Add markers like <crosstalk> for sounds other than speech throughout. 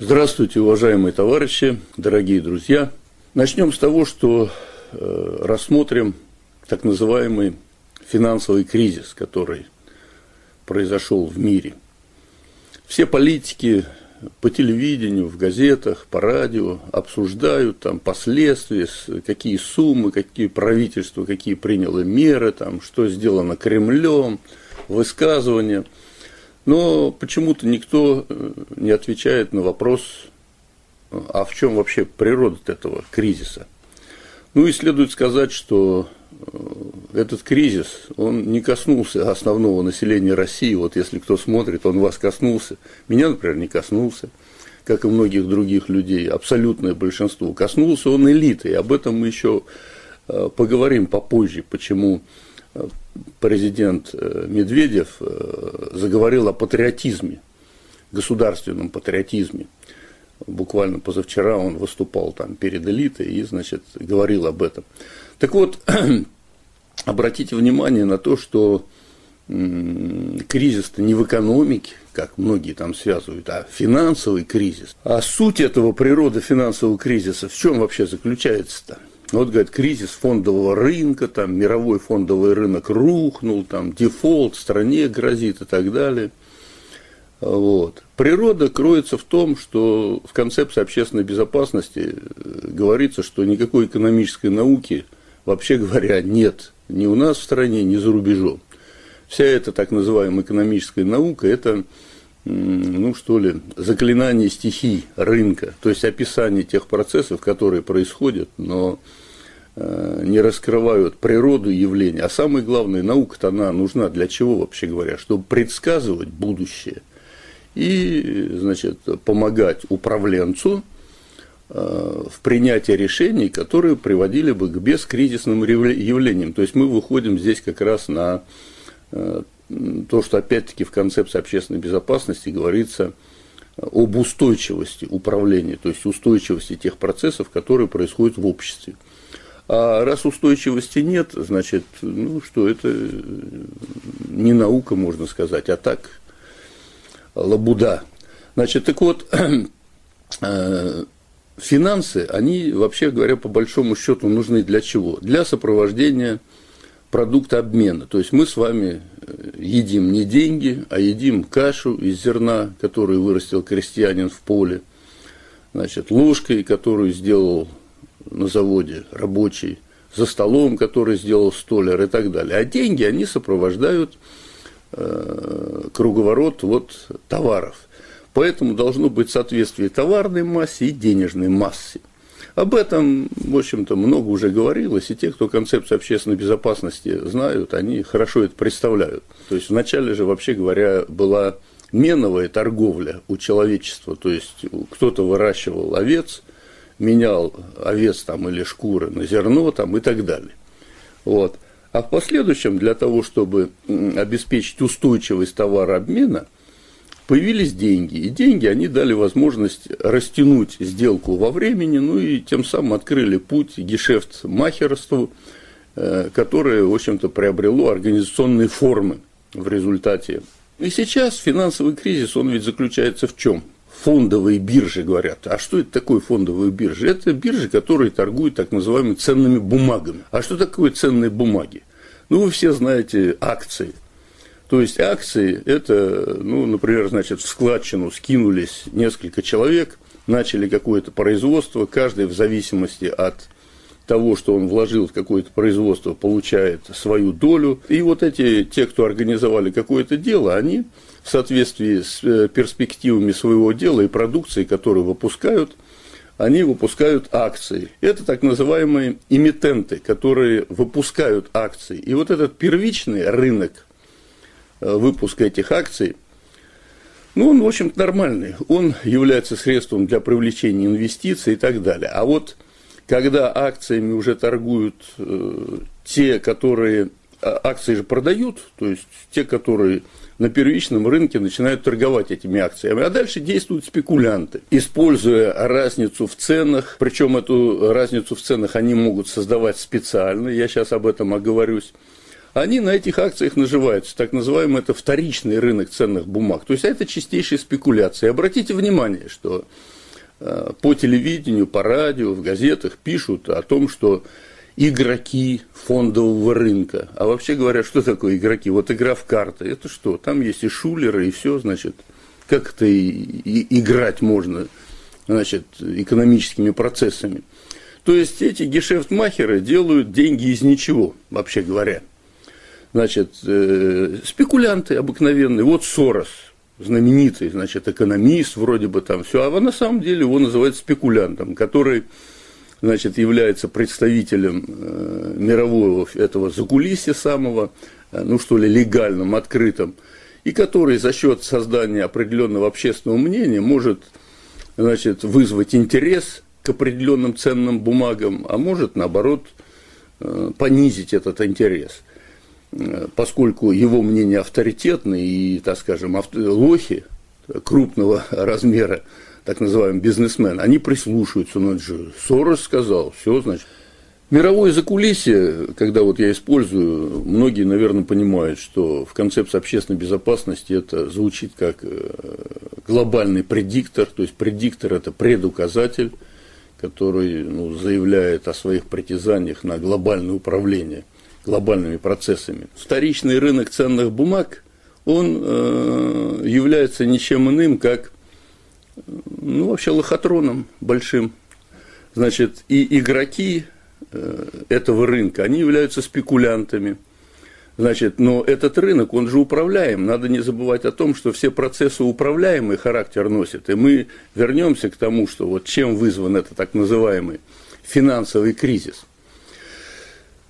Здравствуйте, уважаемые товарищи, дорогие друзья. Начнем с того, что э, рассмотрим так называемый финансовый кризис, который произошел в мире. Все политики по телевидению, в газетах, по радио обсуждают там последствия, какие суммы, какие правительства, какие приняло меры, там, что сделано Кремлем, высказывания – но почему-то никто э, не отвечает на вопрос, а в чем вообще природа этого кризиса. Ну и следует сказать, что э, этот кризис, он не коснулся основного населения России. Вот если кто смотрит, он вас коснулся. Меня, например, не коснулся, как и многих других людей, абсолютное большинство. Коснулся он элиты, и об этом мы еще э, поговорим попозже, почему президент э, Медведев э, заговорил о патриотизме, государственном патриотизме. Буквально позавчера он выступал там перед элитой и, значит, говорил об этом. Так вот, <clears throat> обратите внимание на то, что кризис-то не в экономике, как многие там связывают, а финансовый кризис. А суть этого природы финансового кризиса в чем вообще заключается-то? Вот, говорит, кризис фондового рынка, там мировой фондовый рынок рухнул, там дефолт стране грозит и так далее. Вот. Природа кроется в том, что в концепции общественной безопасности э, говорится, что никакой экономической науки, вообще говоря, нет ни у нас в стране, ни за рубежом. Вся эта так называемая экономическая наука – это ну что ли, заклинание стихий рынка, то есть описание тех процессов, которые происходят, но э, не раскрывают природу явления. А самое главное, наука-то она нужна для чего вообще говоря? Чтобы предсказывать будущее и, значит, помогать управленцу э, в принятии решений, которые приводили бы к бескризисным явлениям. То есть мы выходим здесь как раз на э, то, что опять-таки в концепции общественной безопасности говорится об устойчивости управления, то есть устойчивости тех процессов, которые происходят в обществе. А раз устойчивости нет, значит, ну что, это не наука, можно сказать, а так лабуда. Значит, так вот, э, финансы, они, вообще говоря, по большому счету нужны для чего? Для сопровождения продукта обмена. То есть мы с вами едим не деньги, а едим кашу из зерна, которую вырастил крестьянин в поле, значит, ложкой, которую сделал на заводе рабочий, за столом, который сделал столяр и так далее. А деньги, они сопровождают э, круговорот вот, товаров. Поэтому должно быть соответствие товарной массе и денежной массе. Об этом, в общем-то, много уже говорилось, и те, кто концепцию общественной безопасности знают, они хорошо это представляют. То есть вначале же, вообще говоря, была меновая торговля у человечества, то есть кто-то выращивал овец, менял овец там или шкуры на зерно там и так далее. Вот. А в последующем для того, чтобы обеспечить устойчивость товарообмена – появились деньги, и деньги, они дали возможность растянуть сделку во времени, ну и тем самым открыли путь гешефт махерству, э, которое, в общем-то, приобрело организационные формы в результате. И сейчас финансовый кризис, он ведь заключается в чем? Фондовые биржи говорят. А что это такое фондовые биржи? Это биржи, которые торгуют так называемыми ценными бумагами. А что такое ценные бумаги? Ну, вы все знаете акции – то есть акции – это, ну, например, значит, в складчину скинулись несколько человек, начали какое-то производство, каждый в зависимости от того, что он вложил в какое-то производство, получает свою долю. И вот эти, те, кто организовали какое-то дело, они в соответствии с э, перспективами своего дела и продукции, которую выпускают, они выпускают акции. Это так называемые эмитенты, которые выпускают акции. И вот этот первичный рынок Э, выпуска этих акций, ну, он, в общем-то, нормальный. Он является средством для привлечения инвестиций и так далее. А вот когда акциями уже торгуют э, те, которые а, акции же продают, то есть те, которые на первичном рынке начинают торговать этими акциями, а дальше действуют спекулянты, используя разницу в ценах, причем эту разницу в ценах они могут создавать специально, я сейчас об этом оговорюсь, они на этих акциях наживаются. Так называемый это вторичный рынок ценных бумаг. То есть это чистейшая спекуляция. Обратите внимание, что э, по телевидению, по радио, в газетах пишут о том, что игроки фондового рынка. А вообще говоря, что такое игроки? Вот игра в карты. Это что? Там есть и шулеры, и все, значит. Как это и, и, играть можно, значит, экономическими процессами. То есть эти гешефтмахеры делают деньги из ничего, вообще говоря. Значит, э, спекулянты обыкновенные. Вот Сорос, знаменитый, значит, экономист вроде бы там все, а на самом деле его называют спекулянтом, который, значит, является представителем э, мирового этого закулисья самого, э, ну что ли, легальным, открытым, и который за счет создания определенного общественного мнения может, значит, вызвать интерес к определенным ценным бумагам, а может, наоборот, э, понизить этот интерес. Поскольку его мнение авторитетное и, так скажем, лохи крупного размера, так называемый бизнесмен, они прислушиваются, ну это же Сорос сказал, все, значит. Мировое закулисье, когда вот я использую, многие, наверное, понимают, что в концепции общественной безопасности это звучит как э, глобальный предиктор, то есть предиктор – это предуказатель, который ну, заявляет о своих притязаниях на глобальное управление глобальными процессами. Вторичный рынок ценных бумаг, он э, является ничем иным, как ну, вообще лохотроном большим. Значит, и игроки э, этого рынка, они являются спекулянтами – Значит, но этот рынок, он же управляем. Надо не забывать о том, что все процессы управляемый характер носят. И мы вернемся к тому, что вот чем вызван этот так называемый финансовый кризис.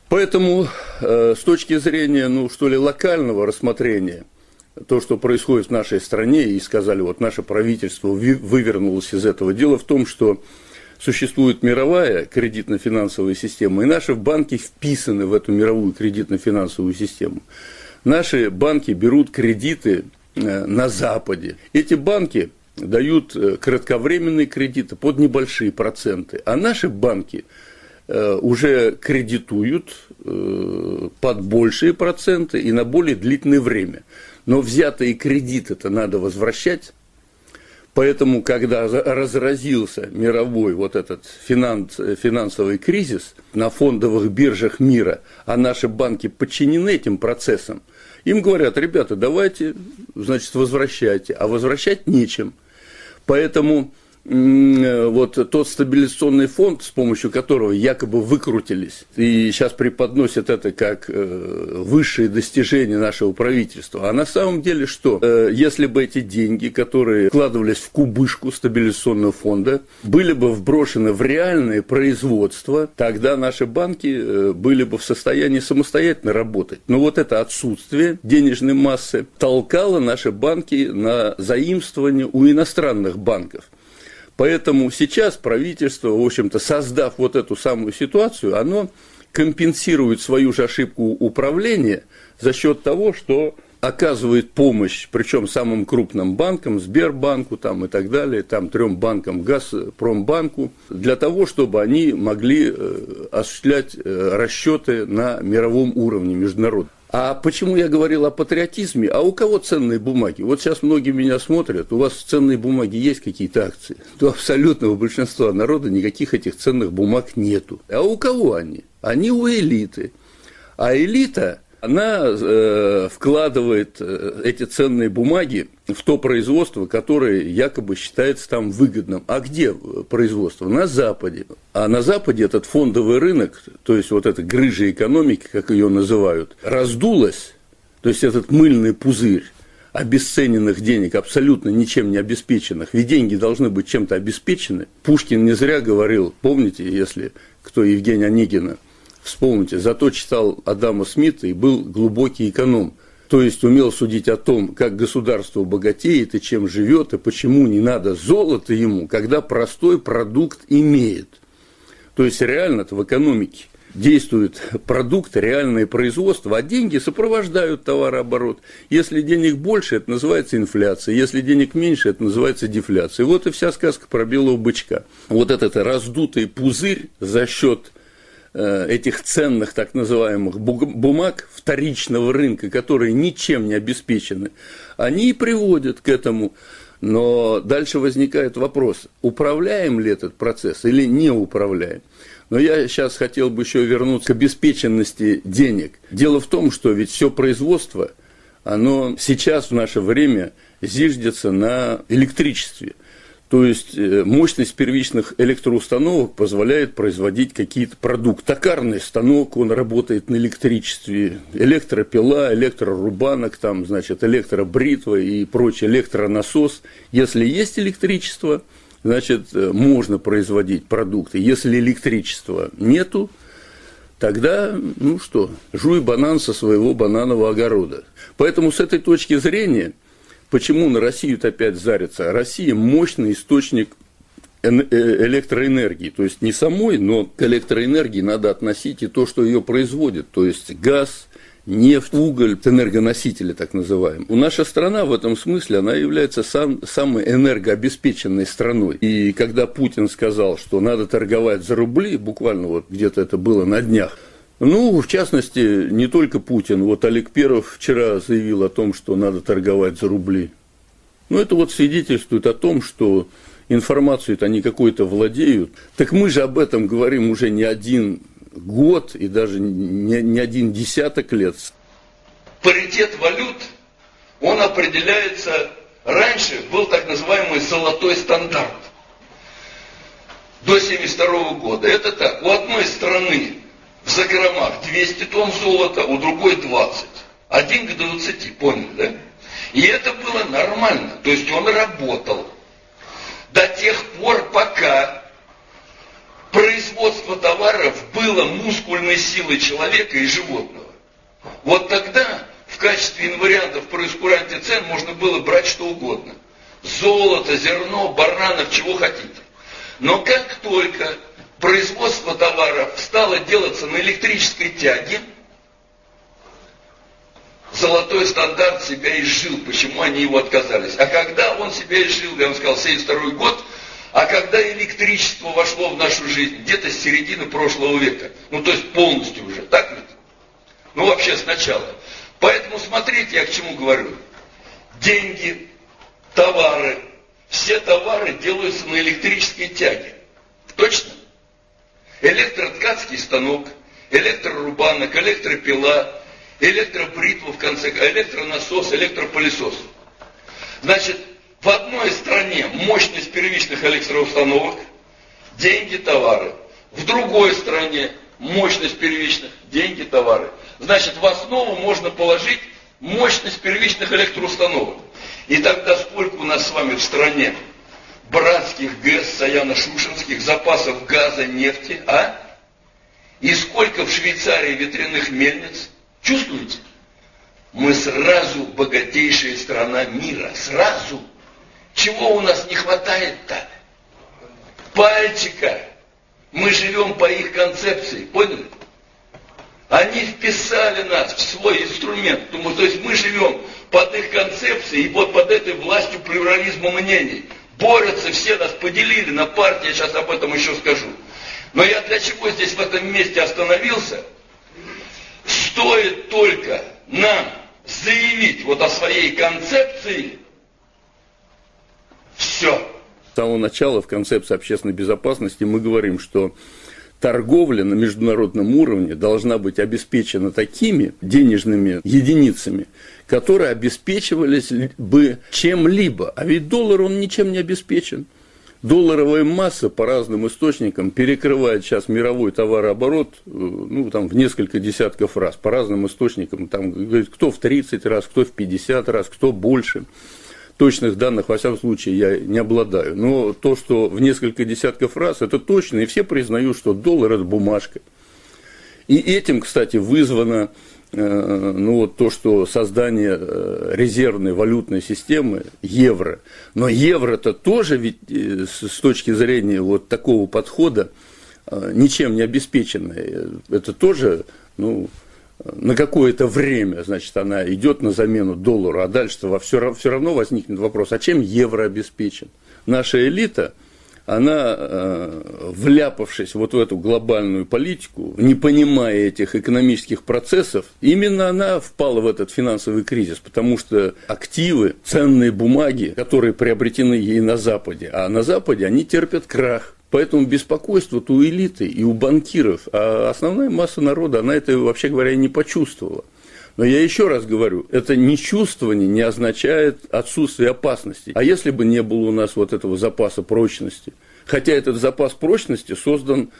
Поэтому э, с точки зрения, ну что ли, локального рассмотрения, то, что происходит в нашей стране, и сказали, вот наше правительство вывернулось из этого, дело в том, что существует мировая кредитно-финансовая система, и наши банки вписаны в эту мировую кредитно-финансовую систему. Наши банки берут кредиты э, на Западе. Эти банки дают э, кратковременные кредиты под небольшие проценты, а наши банки уже кредитуют под большие проценты и на более длительное время. Но взятые кредиты это надо возвращать, Поэтому, когда разразился мировой вот этот финанс, финансовый кризис на фондовых биржах мира, а наши банки подчинены этим процессам, им говорят, ребята, давайте, значит, возвращайте, а возвращать нечем. Поэтому Э, вот тот стабилизационный фонд, с помощью которого якобы выкрутились, и сейчас преподносят это как э, высшие достижения нашего правительства. А на самом деле что? Э, если бы эти деньги, которые вкладывались в кубышку стабилизационного фонда, были бы вброшены в реальное производство, тогда наши банки были бы в состоянии самостоятельно работать. Но вот это отсутствие денежной массы толкало наши банки на заимствование у иностранных банков. Поэтому сейчас правительство, в общем-то, создав вот эту самую ситуацию, оно компенсирует свою же ошибку управления за счет того, что оказывает помощь, причем самым крупным банкам, Сбербанку там, и так далее, там трем банкам, Газпромбанку, для того, чтобы они могли э, осуществлять э, расчеты на мировом уровне международном. А почему я говорил о патриотизме? А у кого ценные бумаги? Вот сейчас многие меня смотрят, у вас ценные бумаги есть какие-то акции? То абсолютного большинства народа никаких этих ценных бумаг нету. А у кого они? Они у элиты. А элита она э, вкладывает э, эти ценные бумаги в то производство, которое якобы считается там выгодным. А где производство? На Западе. А на Западе этот фондовый рынок, то есть вот эта грыжа экономики, как ее называют, раздулась, то есть этот мыльный пузырь обесцененных денег, абсолютно ничем не обеспеченных, ведь деньги должны быть чем-то обеспечены. Пушкин не зря говорил, помните, если кто Евгения Онегина – Вспомните, зато читал Адама Смита и был глубокий эконом. То есть умел судить о том, как государство богатеет и чем живет, и почему не надо золото ему, когда простой продукт имеет. То есть реально-то в экономике действует продукт, реальное производство, а деньги сопровождают товарооборот. Если денег больше, это называется инфляция, если денег меньше, это называется дефляция. Вот и вся сказка про белого бычка. Вот этот раздутый пузырь за счет этих ценных так называемых бумаг вторичного рынка, которые ничем не обеспечены, они и приводят к этому. Но дальше возникает вопрос, управляем ли этот процесс или не управляем. Но я сейчас хотел бы еще вернуться к обеспеченности денег. Дело в том, что ведь все производство, оно сейчас в наше время зиждется на электричестве. То есть э, мощность первичных электроустановок позволяет производить какие-то продукты. Токарный станок, он работает на электричестве, электропила, электрорубанок, там, значит, электробритва и прочее, электронасос. Если есть электричество, значит, э, можно производить продукты. Если электричества нету, тогда, ну что, жуй банан со своего бананового огорода. Поэтому с этой точки зрения, почему на Россию опять зарится? Россия – мощный источник э, электроэнергии, то есть не самой, но к электроэнергии надо относить и то, что ее производит, то есть газ, нефть, уголь, энергоносители так называемые. У наша страна в этом смысле, она является сам, самой энергообеспеченной страной. И когда Путин сказал, что надо торговать за рубли, буквально вот где-то это было на днях, ну, в частности, не только Путин. Вот Олег Перов вчера заявил о том, что надо торговать за рубли. Ну, это вот свидетельствует о том, что информацию-то они какой-то владеют. Так мы же об этом говорим уже не один год и даже не, не один десяток лет. Паритет валют, он определяется, раньше был так называемый золотой стандарт до 1972 года. Это так, у одной страны в закромах 200 тонн золота, у другой 20. Один к 20, понял, да? И это было нормально, то есть он работал до тех пор, пока производство товаров было мускульной силой человека и животного. Вот тогда в качестве инвариантов по цен можно было брать что угодно. Золото, зерно, баранов, чего хотите. Но как только производство товаров стало делаться на электрической тяге, золотой стандарт себя изжил. Почему они его отказались? А когда он себя изжил, я вам сказал, 72 год, а когда электричество вошло в нашу жизнь, где-то с середины прошлого века, ну то есть полностью уже, так ведь? Ну вообще сначала. Поэтому смотрите, я к чему говорю. Деньги, товары, все товары делаются на электрической тяге. Точно? Электроткацкий станок, электрорубанок, электропила, электробритва, в конце, электронасос, электропылесос. Значит, в одной стране мощность первичных электроустановок, деньги, товары. В другой стране мощность первичных, деньги, товары. Значит, в основу можно положить мощность первичных электроустановок. И тогда сколько у нас с вами в стране братских ГЭС, Саяно-Шушенских, запасов газа, нефти, а? И сколько в Швейцарии ветряных мельниц? Чувствуете? Мы сразу богатейшая страна мира. Сразу. Чего у нас не хватает-то? Пальчика. Мы живем по их концепции, поняли? Они вписали нас в свой инструмент. То есть мы живем под их концепцией и вот под этой властью плюрализма мнений. Борются, все нас на партии, я сейчас об этом еще скажу. Но я для чего здесь в этом месте остановился? Стоит только нам заявить вот о своей концепции, все. С самого начала в концепции общественной безопасности мы говорим, что торговля на международном уровне должна быть обеспечена такими денежными единицами, которые обеспечивались бы чем-либо. А ведь доллар, он ничем не обеспечен. Долларовая масса по разным источникам перекрывает сейчас мировой товарооборот э, ну, там, в несколько десятков раз, по разным источникам. Там, кто в 30 раз, кто в 50 раз, кто больше точных данных, во всяком случае, я не обладаю. Но то, что в несколько десятков раз, это точно, и все признают, что доллар – это бумажка. И этим, кстати, вызвано э, ну, вот то, что создание э, резервной валютной системы евро. Но евро-то тоже ведь э, с точки зрения вот такого подхода ничем не обеспеченное. Это тоже, ну, на какое-то время, значит, она идет на замену доллару, а дальше-то все, все равно возникнет вопрос, а чем евро обеспечен? Наша элита, она, э, вляпавшись вот в эту глобальную политику, не понимая этих экономических процессов, именно она впала в этот финансовый кризис, потому что активы, ценные бумаги, которые приобретены ей на Западе, а на Западе они терпят крах. Поэтому беспокойство у элиты и у банкиров, а основная масса народа, она это, вообще говоря, не почувствовала. Но я еще раз говорю, это не чувствование не означает отсутствие опасности. А если бы не было у нас вот этого запаса прочности, хотя этот запас прочности создан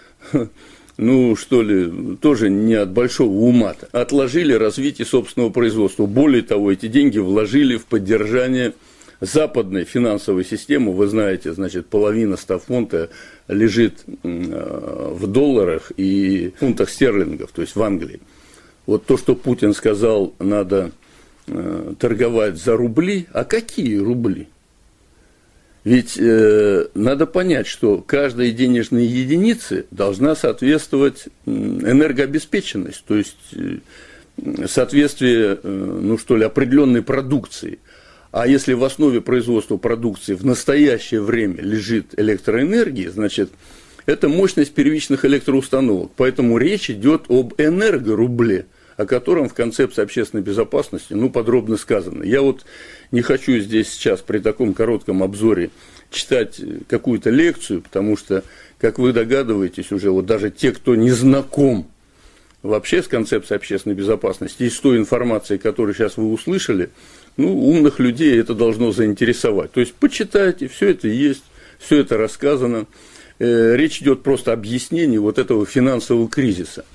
ну, что ли, тоже не от большого ума -то. Отложили развитие собственного производства. Более того, эти деньги вложили в поддержание западной финансовой системы. Вы знаете, значит, половина стафонта лежит в долларах и фунтах стерлингов, то есть в Англии. Вот то, что Путин сказал, надо э, торговать за рубли, а какие рубли? Ведь э, надо понять, что каждая денежная единица должна соответствовать энергообеспеченность, то есть э, соответствие, э, ну что ли, определенной продукции. А если в основе производства продукции в настоящее время лежит электроэнергия, значит, это мощность первичных электроустановок. Поэтому речь идет об энергорубле – о котором в концепции общественной безопасности ну, подробно сказано. Я вот не хочу здесь сейчас при таком коротком обзоре читать какую-то лекцию, потому что, как вы догадываетесь уже, вот даже те, кто не знаком вообще с концепцией общественной безопасности и с той информацией, которую сейчас вы услышали, ну, умных людей это должно заинтересовать. То есть почитайте, все это есть, все это рассказано. Э, речь идет просто о объяснении вот этого финансового кризиса –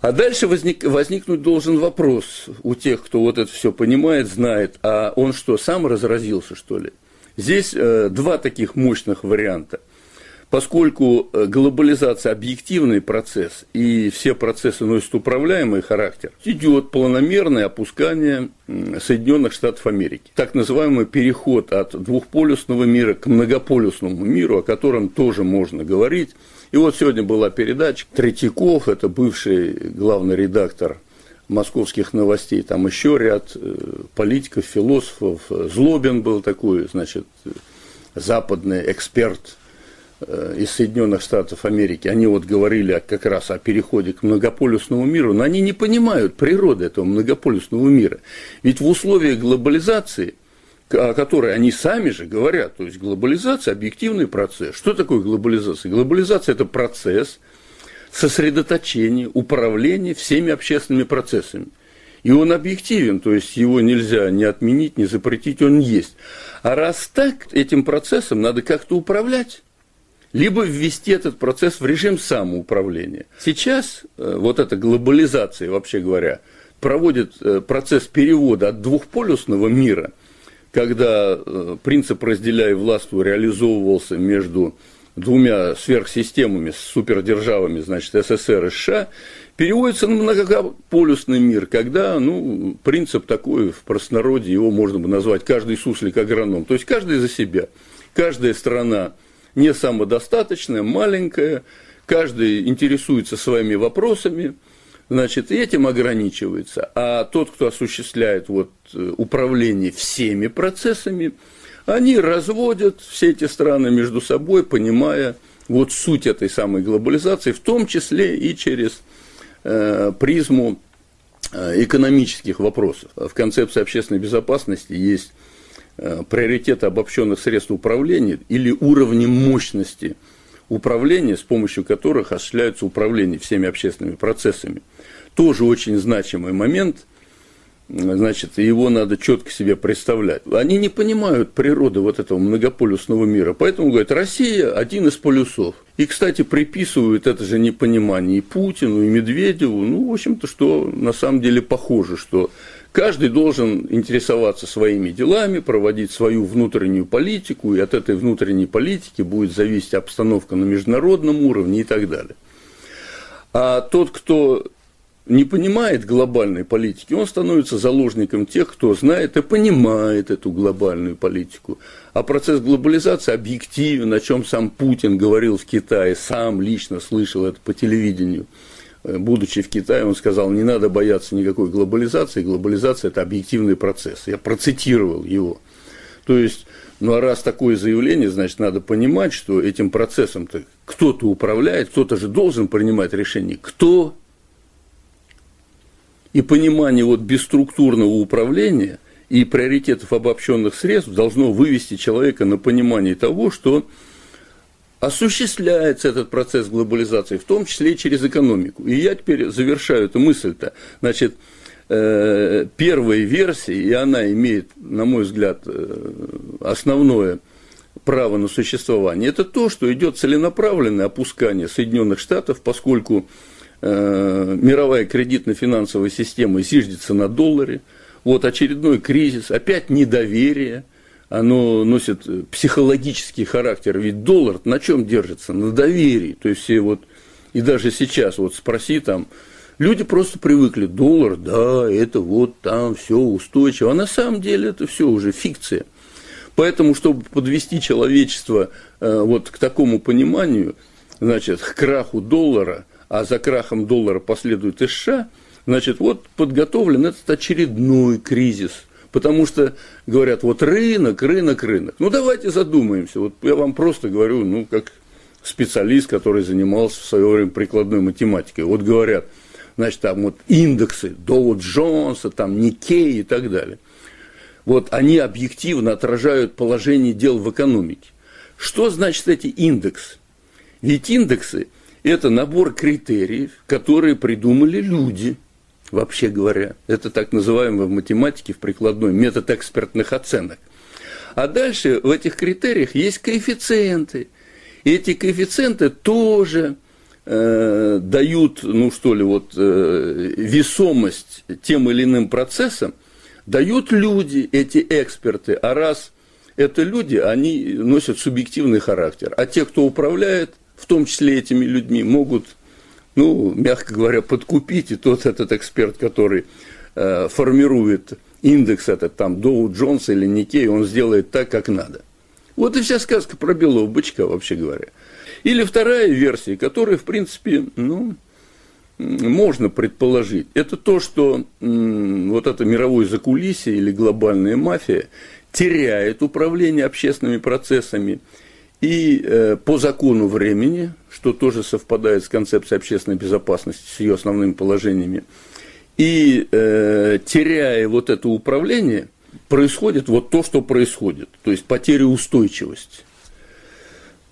а дальше возник, возникнуть должен вопрос у тех, кто вот это все понимает, знает, а он что, сам разразился, что ли? Здесь э, два таких мощных варианта. Поскольку э, глобализация – объективный процесс, и все процессы носят управляемый характер, идет планомерное опускание Соединенных Штатов Америки. Так называемый переход от двухполюсного мира к многополюсному миру, о котором тоже можно говорить – и вот сегодня была передача Третьяков, это бывший главный редактор московских новостей, там еще ряд э, политиков, философов, Злобин был такой, значит, западный эксперт э, из Соединенных Штатов Америки, они вот говорили как раз о переходе к многополюсному миру, но они не понимают природы этого многополюсного мира. Ведь в условиях глобализации – о которой они сами же говорят, то есть глобализация – объективный процесс. Что такое глобализация? Глобализация – это процесс сосредоточения, управления всеми общественными процессами. И он объективен, то есть его нельзя ни отменить, ни запретить, он есть. А раз так, этим процессом надо как-то управлять либо ввести этот процесс в режим самоуправления. Сейчас э, вот эта глобализация, вообще говоря, проводит э, процесс перевода от двухполюсного мира – когда э, принцип «разделяй властву» реализовывался между двумя сверхсистемами, супердержавами, значит, СССР и США, переводится на многополюсный мир, когда, ну, принцип такой в простонародье, его можно бы назвать каждый суслик агроном, то есть каждый за себя. Каждая страна не самодостаточная, маленькая, каждый интересуется своими вопросами – значит, этим ограничивается, а тот, кто осуществляет вот э, управление всеми процессами, они разводят все эти страны между собой, понимая вот суть этой самой глобализации, в том числе и через э, призму э, экономических вопросов. В концепции общественной безопасности есть э, приоритеты обобщенных средств управления или уровни мощности управления, с помощью которых осуществляется управление всеми общественными процессами – тоже очень значимый момент, значит, его надо четко себе представлять. Они не понимают природы вот этого многополюсного мира, поэтому говорят, Россия один из полюсов. И, кстати, приписывают это же непонимание и Путину, и Медведеву, ну, в общем-то, что на самом деле похоже, что каждый должен интересоваться своими делами, проводить свою внутреннюю политику, и от этой внутренней политики будет зависеть обстановка на международном уровне и так далее. А тот, кто не понимает глобальной политики, он становится заложником тех, кто знает и понимает эту глобальную политику. А процесс глобализации объективен, о чем сам Путин говорил в Китае, сам лично слышал это по телевидению. Э, будучи в Китае, он сказал, не надо бояться никакой глобализации, глобализация – это объективный процесс. Я процитировал его. То есть, ну а раз такое заявление, значит, надо понимать, что этим процессом-то кто-то управляет, кто-то же должен принимать решение. Кто? И понимание вот бесструктурного управления и приоритетов обобщенных средств должно вывести человека на понимание того, что осуществляется этот процесс глобализации, в том числе и через экономику. И я теперь завершаю эту мысль-то. Значит, э, первая версия, и она имеет, на мой взгляд, э, основное право на существование, это то, что идет целенаправленное опускание Соединенных Штатов, поскольку э, мировая кредитно-финансовая система зиждется на долларе, вот очередной кризис, опять недоверие – оно носит психологический характер. Ведь доллар на чем держится? На доверии. То есть все вот, и даже сейчас, вот спроси там, люди просто привыкли, доллар, да, это вот там все устойчиво. А на самом деле это все уже фикция. Поэтому, чтобы подвести человечество э, вот к такому пониманию, значит, к краху доллара, а за крахом доллара последует и США, значит, вот подготовлен этот очередной кризис – Потому что говорят, вот рынок, рынок, рынок. Ну, давайте задумаемся. Вот я вам просто говорю, ну, как специалист, который занимался в свое время прикладной математикой. Вот говорят, значит, там вот индексы Доу Джонса, там Никей и так далее. Вот они объективно отражают положение дел в экономике. Что значит эти индексы? Ведь индексы – это набор критериев, которые придумали люди – вообще говоря. Это так называемый в математике, в прикладной, метод экспертных оценок. А дальше в этих критериях есть коэффициенты. И эти коэффициенты тоже э, дают, ну что ли, вот э, весомость тем или иным процессам, дают люди, эти эксперты. А раз это люди, они носят субъективный характер. А те, кто управляет, в том числе этими людьми, могут ну, мягко говоря, подкупить, и тот этот эксперт, который э, формирует индекс этот, там, Доу Джонса или Никей, он сделает так, как надо. Вот и вся сказка про белого бычка, вообще говоря. Или вторая версия, которая, в принципе, ну, можно предположить, это то, что вот это мировое закулисье или глобальная мафия теряет управление общественными процессами и э, по закону времени, что тоже совпадает с концепцией общественной безопасности, с ее основными положениями, и э, теряя вот это управление, происходит вот то, что происходит, то есть потеря устойчивости.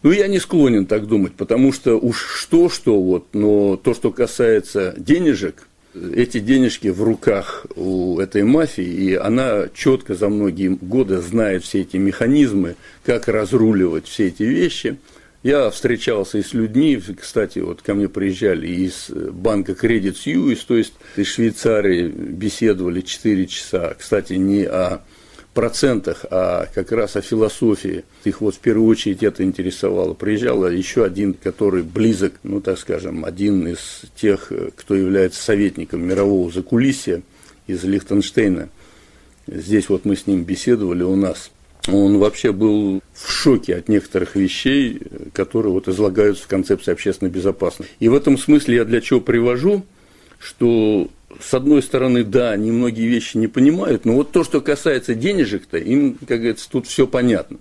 Ну, я не склонен так думать, потому что уж что-что, вот, но то, что касается денежек – эти денежки в руках у этой мафии, и она четко за многие годы знает все эти механизмы, как разруливать все эти вещи. Я встречался и с людьми, кстати, вот ко мне приезжали из банка Credit Suisse, то есть из Швейцарии беседовали 4 часа, кстати, не о процентах, а как раз о философии. Их вот в первую очередь это интересовало. Приезжал еще один, который близок, ну так скажем, один из тех, кто является советником мирового закулисья из Лихтенштейна. Здесь вот мы с ним беседовали у нас. Он вообще был в шоке от некоторых вещей, которые вот излагаются в концепции общественной безопасности. И в этом смысле я для чего привожу, что с одной стороны, да, они многие вещи не понимают, но вот то, что касается денежек-то, им, как говорится, тут все понятно.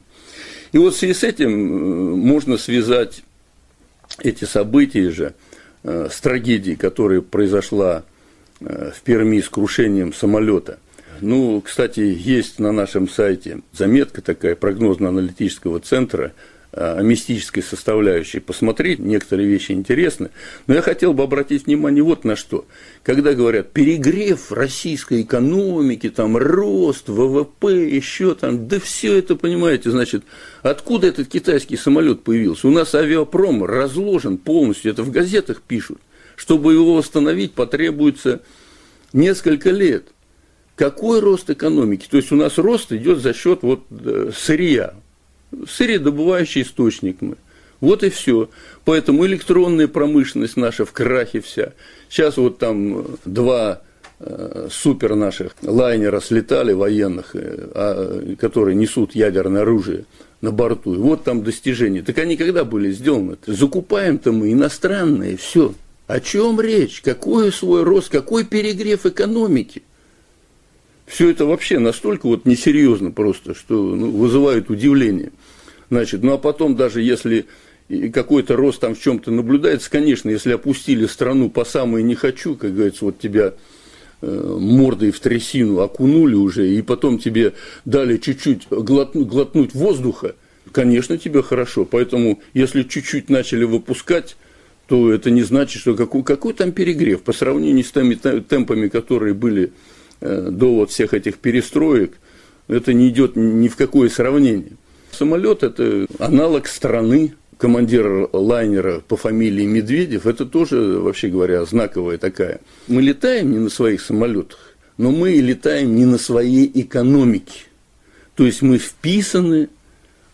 И вот в связи с этим э, можно связать эти события же э, с трагедией, которая произошла э, в Перми с крушением самолета. Ну, кстати, есть на нашем сайте заметка такая прогнозно-аналитического центра – мистической составляющей посмотреть, некоторые вещи интересны, но я хотел бы обратить внимание вот на что. Когда говорят перегрев российской экономики, там рост, ВВП, еще там, да все это, понимаете, значит, откуда этот китайский самолет появился? У нас авиапром разложен полностью, это в газетах пишут. Чтобы его восстановить, потребуется несколько лет. Какой рост экономики? То есть у нас рост идет за счет вот э, сырья, сыредобывающий источник мы. Вот и все. Поэтому электронная промышленность наша в крахе вся. Сейчас вот там два э, супер наших лайнера слетали военных, э, а, которые несут ядерное оружие на борту. И вот там достижения. Так они когда были сделаны? Закупаем-то мы иностранные, все. О чем речь? Какой свой рост? Какой перегрев экономики? Все это вообще настолько вот несерьезно просто, что ну, вызывает удивление. Значит, ну а потом даже если какой-то рост там в чем-то наблюдается, конечно, если опустили страну по самой не хочу, как говорится, вот тебя э, мордой в трясину окунули уже, и потом тебе дали чуть-чуть глотнуть, глотнуть воздуха, конечно, тебе хорошо. Поэтому, если чуть-чуть начали выпускать, то это не значит, что какой, какой там перегрев по сравнению с теми темпами, которые были до вот всех этих перестроек, это не идет ни в какое сравнение. Самолет – это аналог страны, командир лайнера по фамилии Медведев, это тоже, вообще говоря, знаковая такая. Мы летаем не на своих самолетах, но мы летаем не на своей экономике. То есть мы вписаны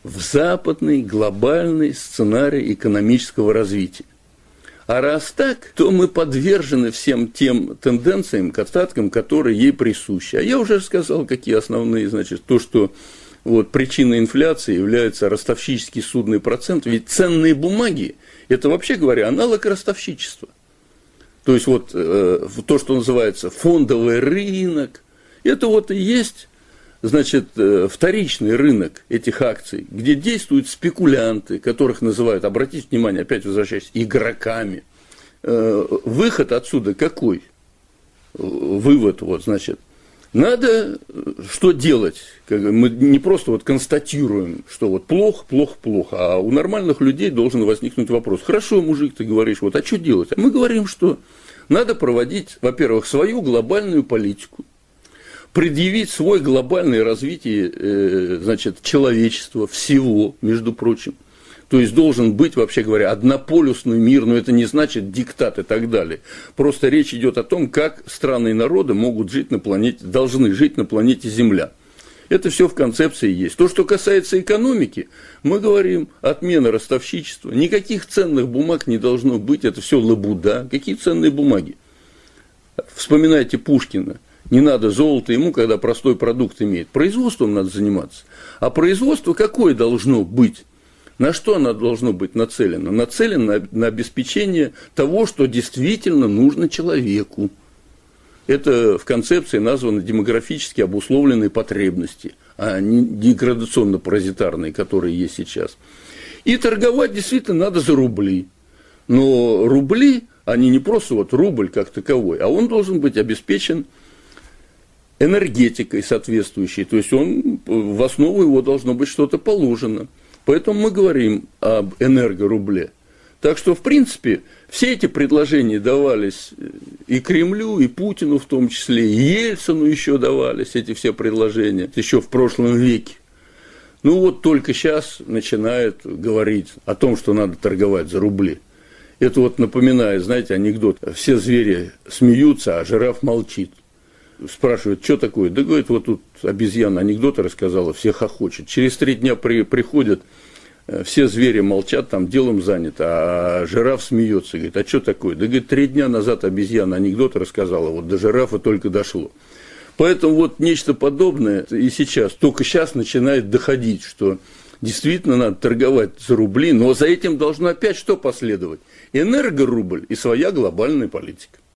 в западный глобальный сценарий экономического развития. А раз так, то мы подвержены всем тем тенденциям, остаткам, которые ей присущи. А я уже сказал, какие основные, значит, то, что вот, причиной инфляции является ростовщический судный процент, ведь ценные бумаги – это, вообще говоря, аналог ростовщичества. То есть, вот э, то, что называется фондовый рынок, это вот и есть значит, э, вторичный рынок этих акций, где действуют спекулянты, которых называют, обратите внимание, опять возвращаясь, игроками. Э, выход отсюда какой? Вывод, вот, значит, надо что делать? Мы не просто вот констатируем, что вот плохо, плохо, плохо, а у нормальных людей должен возникнуть вопрос. Хорошо, мужик, ты говоришь, вот, а что делать? А мы говорим, что надо проводить, во-первых, свою глобальную политику, предъявить свой глобальное развитие, э, значит, человечества, всего, между прочим. То есть должен быть, вообще говоря, однополюсный мир, но это не значит диктат и так далее. Просто речь идет о том, как страны и народы могут жить на планете, должны жить на планете Земля. Это все в концепции есть. То, что касается экономики, мы говорим отмена ростовщичества. Никаких ценных бумаг не должно быть, это все лабуда. Какие ценные бумаги? Вспоминайте Пушкина – не надо золото ему, когда простой продукт имеет. Производством надо заниматься. А производство какое должно быть? На что оно должно быть нацелено? Нацелено на, на обеспечение того, что действительно нужно человеку. Это в концепции названо демографически обусловленные потребности, а не деградационно-паразитарные, которые есть сейчас. И торговать действительно надо за рубли. Но рубли, они не просто вот рубль как таковой, а он должен быть обеспечен энергетикой соответствующей, то есть он, в основу его должно быть что-то положено. Поэтому мы говорим об энергорубле. Так что, в принципе, все эти предложения давались и Кремлю, и Путину в том числе, и Ельцину еще давались эти все предложения, еще в прошлом веке. Ну вот только сейчас начинают говорить о том, что надо торговать за рубли. Это вот напоминает, знаете, анекдот. Все звери смеются, а жираф молчит спрашивают, что такое? Да говорит, вот тут обезьяна анекдоты рассказала, всех хохочет. Через три дня при, приходят, э, все звери молчат, там делом заняты, а жираф смеется, говорит, а что такое? Да говорит, три дня назад обезьяна анекдоты рассказала, вот до жирафа только дошло. Поэтому вот нечто подобное и сейчас, только сейчас начинает доходить, что действительно надо торговать за рубли, но за этим должно опять что последовать? Энергорубль и своя глобальная политика.